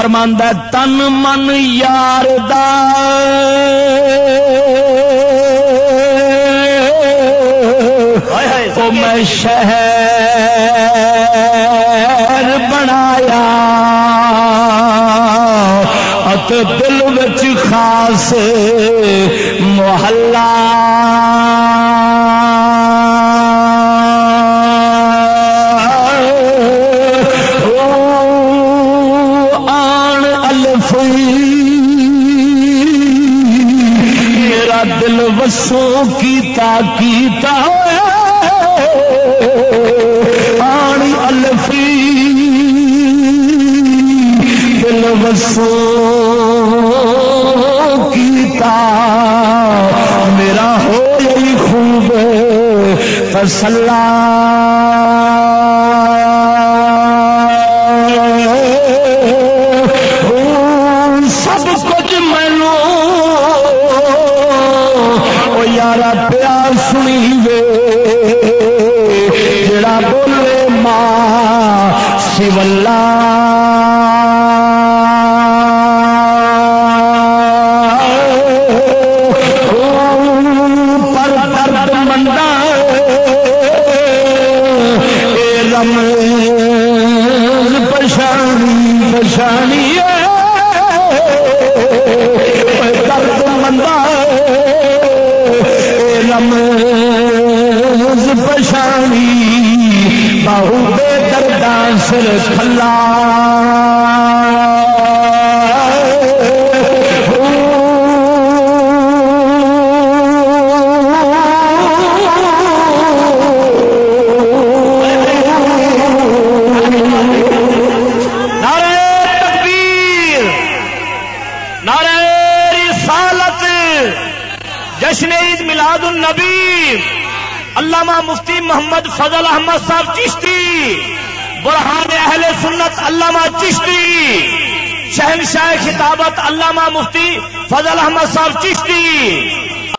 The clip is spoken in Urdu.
فرماندہ تن من یار میں شہر بنایا ات دل بچ خاص محلہ وسوں کیتا کیتا آنی الفی۔ دل وسوں کیتا میرا ہو یہی خوب سب کچھ مینو او یارا پیار سنی وے جڑا بولے ماں سولہ پریشانی پریشانی روز پشانی باہو بے دردا سر کھلا۔ جشن عید میلاد النبی۔ علامہ مفتی محمد فضل احمد صاحب چشتی، برہان اہل سنت علامہ چشتی، شہنشاہ خطابت علامہ مفتی فضل احمد صاحب چشتی